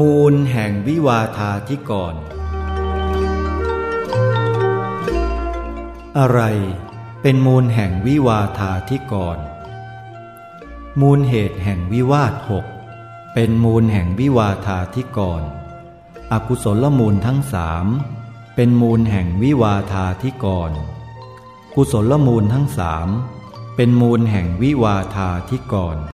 มูลแห่งวิวาทาธิกร อะไรเป็นมูลแห่งวิวาทาธิกร มูลเหตุแห่งวิวาทหกเป็นมูลแห่งวิวาทาธิกร อกุศลมูลทั้งสามเป็นมูลแห่งวิวาทาธิกร กุศลมูลทั้งสามเป็นมูลแห่งวิวาทาธิกร